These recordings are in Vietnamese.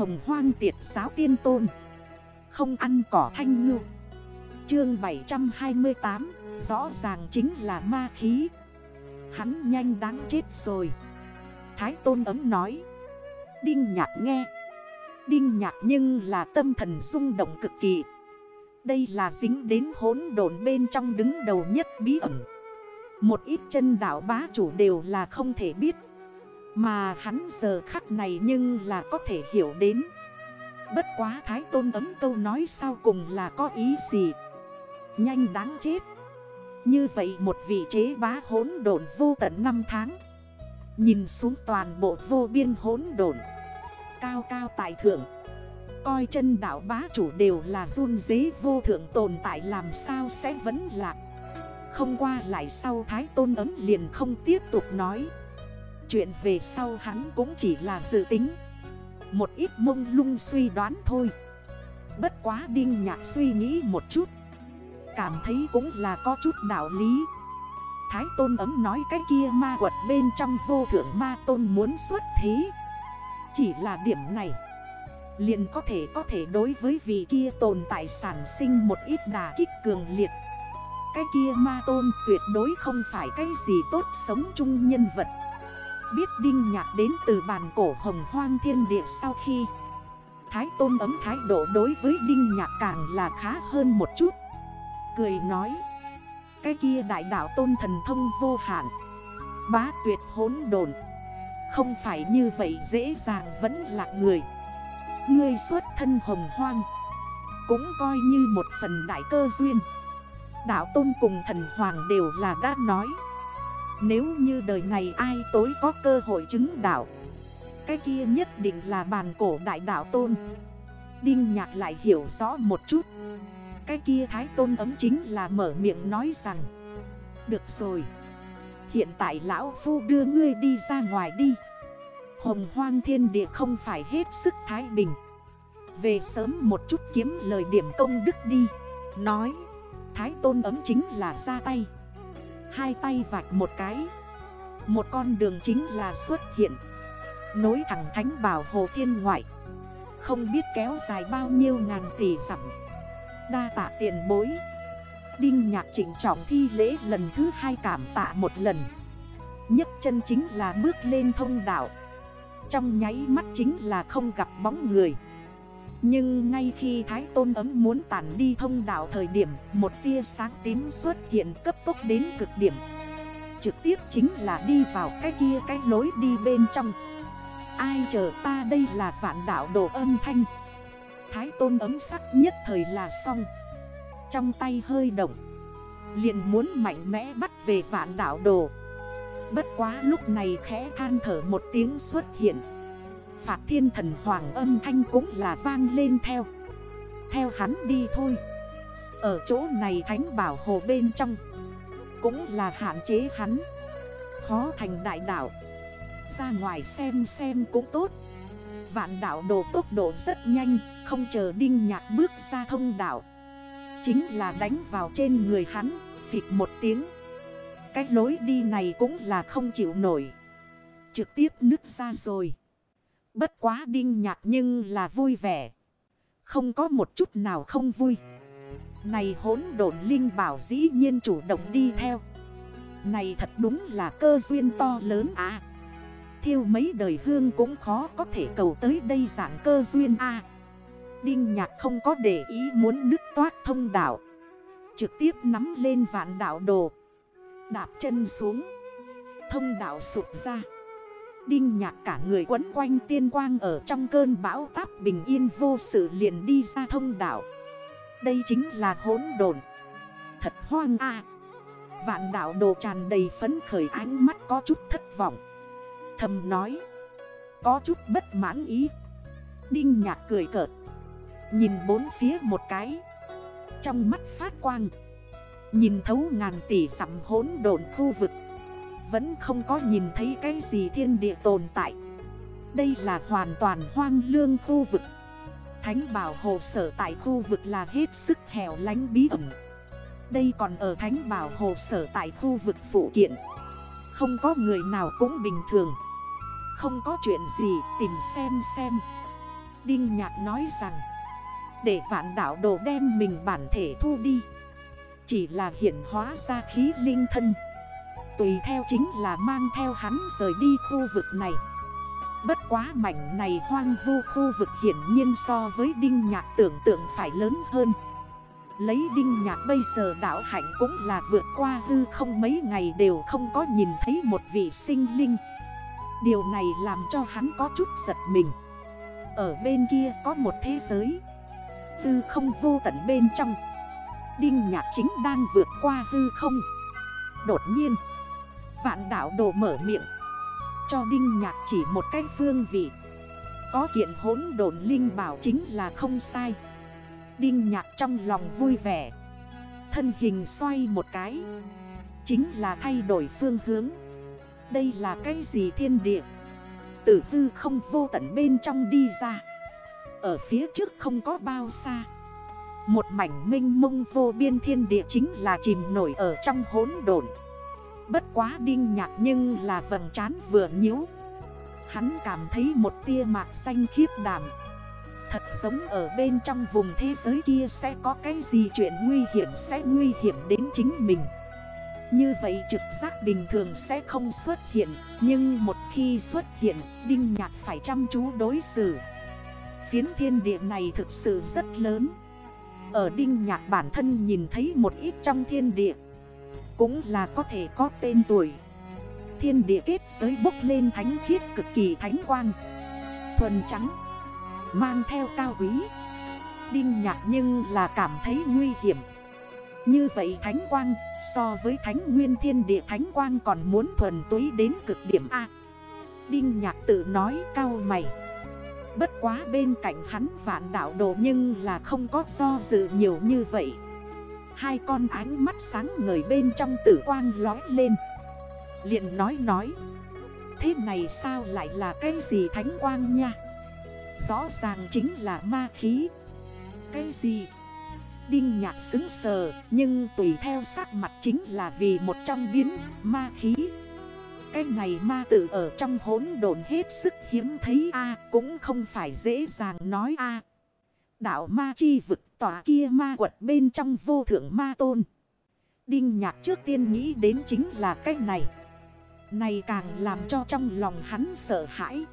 hồng hoang tiệt giáo tiên tôn. Không ăn cỏ thanh ngư. Chương 728 Rõ ràng chính là ma khí. Hắn nhanh đáng chết rồi. Thái tôn ấm nói. Đinh nhạc nghe. Đinh nhạc nhưng là tâm thần rung động cực kỳ. Đây là dính đến hốn đồn bên trong đứng đầu nhất bí ẩn. Một ít chân đảo bá chủ đều là không thể biết. Mà hắn giờ khắc này nhưng là có thể hiểu đến. Bất quá thái tôn ấm câu nói sau cùng là có ý gì? Nhanh đáng chết. Như vậy một vị chế bá hốn đồn vô tận năm tháng. Nhìn xuống toàn bộ vô biên hốn đồn Cao cao tại thượng. Coi chân đảo bá chủ đều là run dế vô thượng tồn tại làm sao sẽ vẫn lạc. Không qua lại sau thái tôn ấm liền không tiếp tục nói. Chuyện về sau hắn cũng chỉ là dự tính. Một ít mông lung suy đoán thôi. Bất quá đinh nhạc suy nghĩ một chút. Cảm thấy cũng là có chút đạo lý. Thái tôn ấm nói cái kia ma quật bên trong vô thượng ma tôn muốn xuất thế. Chỉ là điểm này, liền có thể có thể đối với vị kia tồn tại sản sinh một ít đà kích cường liệt. Cái kia ma tôn tuyệt đối không phải cái gì tốt sống chung nhân vật. Biết đinh nhạc đến từ bàn cổ hồng hoang thiên địa sau khi Thái tôn ấm thái độ đối với đinh nhạc càng là khá hơn một chút. Cười nói, Cái kia đại đạo tôn thần thông vô hạn, Bá tuyệt hốn đồn Không phải như vậy dễ dàng vẫn là người. Ngươi xuất thân hồng hoang, Cũng coi như một phần đại cơ duyên. Đạo tôn cùng thần hoàng đều là đã nói. Nếu như đời này ai tối có cơ hội chứng đạo, Cái kia nhất định là bàn cổ đại đạo tôn. Đinh nhạc lại hiểu rõ một chút. Cái kia thái tôn ấm chính là mở miệng nói rằng, Được rồi, Hiện tại lão phu đưa ngươi đi ra ngoài đi. Hồng hoang thiên địa không phải hết sức thái bình. Về sớm một chút kiếm lời điểm công đức đi. Nói, Thái tôn ấm chính là ra tay. Hai tay vạch một cái. Một con đường chính là xuất hiện. Nối thẳng thánh bảo hồ thiên ngoại. Không biết kéo dài bao nhiêu ngàn tỷ dặm. Đa tạ tiền bối. Đinh nhạc chỉnh trọng thi lễ lần thứ hai cảm tạ một lần. Nhất chân chính là bước lên thông đạo. Trong nháy mắt chính là không gặp bóng người. Nhưng ngay khi Thái Tôn ấm muốn tản đi thông đạo thời điểm, Một tia sáng tím xuất hiện cấp tốc đến cực điểm. Trực tiếp chính là đi vào cái kia cái lối đi bên trong. Ai chờ ta đây là vạn đạo đồ âm thanh. Thái Tôn ấm sắc nhất thời là xong. Trong tay hơi động, liền muốn mạnh mẽ bắt về vạn đạo đồ. Bất quá lúc này khẽ than thở một tiếng xuất hiện. Phạt thiên thần hoàng âm thanh cũng là vang lên theo. Theo hắn đi thôi. Ở chỗ này thánh bảo hồ bên trong Cũng là hạn chế hắn. Khó thành đại đạo. Ra ngoài xem xem cũng tốt. Vạn đạo đồ tốc độ rất nhanh, Không chờ đinh nhạc bước ra thông đạo. Chính là đánh vào trên người hắn Phịt một tiếng. Cái lối đi này cũng là không chịu nổi. Trực tiếp nứt ra rồi. Bất quá đinh nhạc nhưng là vui vẻ. Không có một chút nào không vui. Này hốn độn linh bảo dĩ nhiên chủ động đi theo. Này thật đúng là cơ duyên to lớn à. Thiêu mấy đời hương cũng khó có thể cầu tới đây giảng cơ duyên à. Đinh nhạc không có để ý muốn nứt toát thông đảo. Trực tiếp nắm lên vạn đảo đồ. Đạp chân xuống Thông đạo sụp ra Đinh nhạc cả người quấn quanh tiên quang ở trong cơn bão táp bình yên vô sự liền đi ra thông đạo. Đây chính là hỗn đồn Thật hoang a. Vạn đạo đồ tràn đầy phấn khởi ánh mắt có chút thất vọng. Thầm nói, Có chút bất mãn ý. Đinh nhạc cười cợt, Nhìn bốn phía một cái. Trong mắt phát quang, Nhìn thấu ngàn tỷ sắm hỗn đồn khu vực. Vẫn không có nhìn thấy cái gì thiên địa tồn tại. Đây là hoàn toàn hoang lương khu vực. Thánh bảo hộ sở tại khu vực là hết sức hẻo lánh bí ẩn. Đây còn ở thánh bảo hộ sở tại khu vực phụ kiện. Không có người nào cũng bình thường. Không có chuyện gì tìm xem xem. Đinh Nhạc nói rằng, Để vạn đảo đồ đem mình bản thể thu đi. Chỉ là hiện hóa ra khí linh thân. Tùy theo chính là mang theo hắn rời đi khu vực này. Bất quá mảnh này hoang vu khu vực hiển nhiên so với Đinh Nhạc tưởng tượng phải lớn hơn. Lấy Đinh Nhạc bây giờ đảo hạnh cũng là vượt qua hư không mấy ngày đều không có nhìn thấy một vị sinh linh. Điều này làm cho hắn có chút giật mình. Ở bên kia có một thế giới. Hư không vô tận bên trong. Đinh Nhạc chính đang vượt qua hư không. Đột nhiên Vạn đảo đồ mở miệng. Cho Đinh Nhạc chỉ một cái phương vị. Có kiện hốn đồn linh bảo chính là không sai. Đinh Nhạc trong lòng vui vẻ. Thân hình xoay một cái. Chính là thay đổi phương hướng. Đây là cái gì thiên địa? Tử tư không vô tận bên trong đi ra. Ở phía trước không có bao xa. Một mảnh minh mông vô biên thiên địa chính là chìm nổi ở trong hốn đồn Bất quá đinh nhạc nhưng là vầng trán vừa nhíu. Hắn cảm thấy một tia mạc xanh khiếp đảm. Thật giống ở bên trong vùng thế giới kia sẽ có cái gì chuyện nguy hiểm sẽ nguy hiểm đến chính mình. Như vậy trực giác bình thường sẽ không xuất hiện, Nhưng một khi xuất hiện, Đinh Nhạc phải chăm chú đối xử. Phiến thiên địa này thực sự rất lớn. Ở Đinh Nhạc bản thân nhìn thấy một ít trong thiên địa cũng là có thể có tên tuổi. Thiên địa kết giới bốc lên thánh khiết cực kỳ thánh quang. Thuần trắng, Mang theo cao quý. Đinh nhạc nhưng là cảm thấy nguy hiểm. Như vậy thánh quang, so với thánh nguyên thiên địa thánh quang còn muốn thuần túy đến cực điểm A. Đinh nhạc tự nói cao mày. Bất quá bên cạnh hắn vạn đạo đồ nhưng là không có do dự nhiều như vậy. Hai con ánh mắt sáng ngời bên trong tử quang lói lên. Liền nói nói, Thế này sao lại là cái gì thánh quang nha? Rõ ràng chính là ma khí. Cái gì? Đinh nhạc xứng sờ, Nhưng tùy theo sắc mặt chính là vì một trong biến ma khí. Cái này ma tự ở trong hốn đồn hết sức hiếm thấy a, Cũng không phải dễ dàng nói a. Đạo ma chi vực tòa kia ma quật bên trong vô thượng ma tôn. Đinh nhạc trước tiên nghĩ đến chính là cái này. Này càng làm cho trong lòng hắn sợ hãi.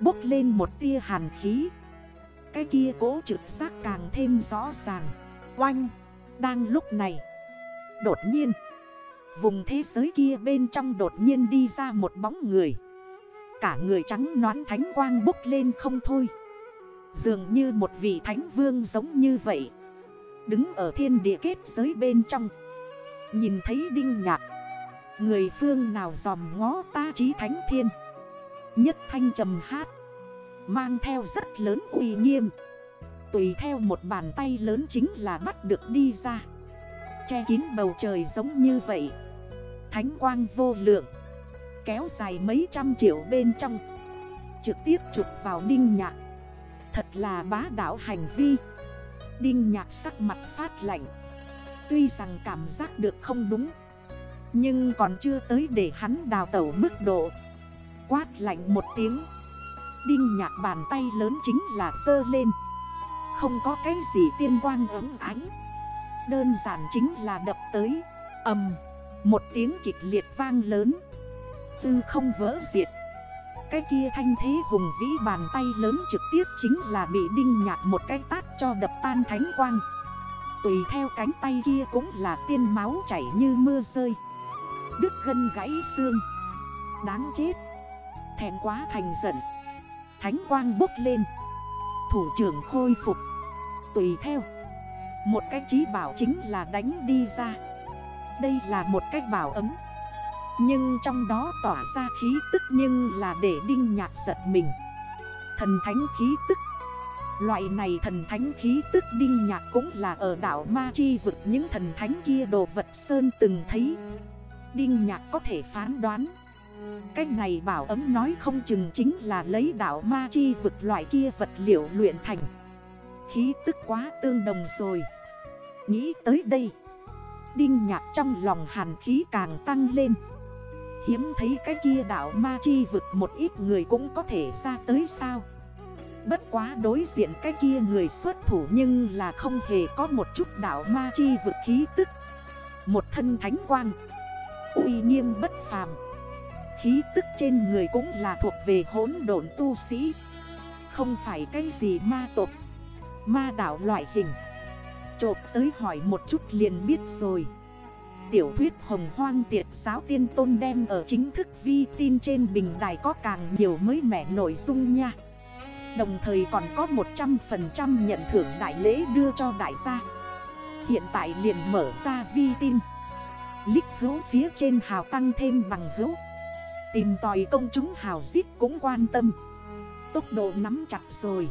Bốc lên một tia hàn khí. Cái kia cố trực giác càng thêm rõ ràng. Oanh! Đang lúc này. Đột nhiên. Vùng thế giới kia bên trong đột nhiên đi ra một bóng người. Cả người trắng nón thánh quang bốc lên không thôi. Dường như một vị thánh vương giống như vậy. Đứng ở thiên địa kết giới bên trong. Nhìn thấy đinh nhạc. Người phương nào dòm ngó ta trí thánh thiên. Nhất thanh trầm hát. Mang theo rất lớn uy nghiêm. Tùy theo một bàn tay lớn chính là bắt được đi ra. Che kín bầu trời giống như vậy. Thánh quang vô lượng. Kéo dài mấy trăm triệu bên trong. Trực tiếp chụp vào đinh nhạc. Thật là bá đạo hành vi. Đinh nhạc sắc mặt phát lạnh. Tuy rằng cảm giác được không đúng, Nhưng còn chưa tới để hắn đào tẩu mức độ. Quát lạnh một tiếng. Đinh nhạc bàn tay lớn chính là sơ lên. Không có cái gì tiên quang ấm ánh. Đơn giản chính là đập tới. Ầm. Một tiếng kịch liệt vang lớn. Tư không vỡ diệt cái kia thanh thế hùng vĩ bàn tay lớn trực tiếp chính là bị đinh nhạc một cái tát cho đập tan thánh quang. Tùy theo cánh tay kia cũng là tiên máu chảy như mưa rơi. Đứt gân gãy xương. Đáng chết. Thèn quá thành giận. Thánh quang bốc lên. Thủ trưởng khôi phục. Tùy theo. Một cái trí bảo chính là đánh đi ra. Đây là một cách bảo ấm nhưng trong đó tỏa ra khí tức nhưng là để đinh nhạc giật mình. Thần thánh khí tức. Loại này thần thánh khí tức đinh nhạc cũng là ở đảo Ma Chi vực những thần thánh kia đồ vật sơn từng thấy. Đinh nhạc có thể phán đoán. Cách này bảo ấm nói không chừng chính là lấy đảo Ma Chi vực loại kia vật liệu luyện thành. Khí tức quá tương đồng rồi. Nghĩ tới đây. Đinh nhạc trong lòng hàn khí càng tăng lên. Hiếm thấy cái kia đảo ma chi vực một ít người cũng có thể ra tới sao. Bất quá đối diện cái kia người xuất thủ nhưng là không hề có một chút đảo ma chi vực khí tức. Một thân thánh quang, uy nghiêm bất phàm. Khí tức trên người cũng là thuộc về hỗn độn tu sĩ. Không phải cái gì ma tộc, Ma đảo loại hình. Chộp tới hỏi một chút liền biết rồi. Tiểu thuyết hồng hoang tiệt giáo tiên tôn đem ở chính thức vi tin trên bình đài có càng nhiều mới mẻ nội dung nha. Đồng thời còn có 100% nhận thưởng đại lễ đưa cho đại gia. Hiện tại liền mở ra vi tin. Lích hữu phía trên hào tăng thêm bằng hữu. Tìm tòi công chúng hào giết cũng quan tâm. Tốc độ nắm chặt rồi.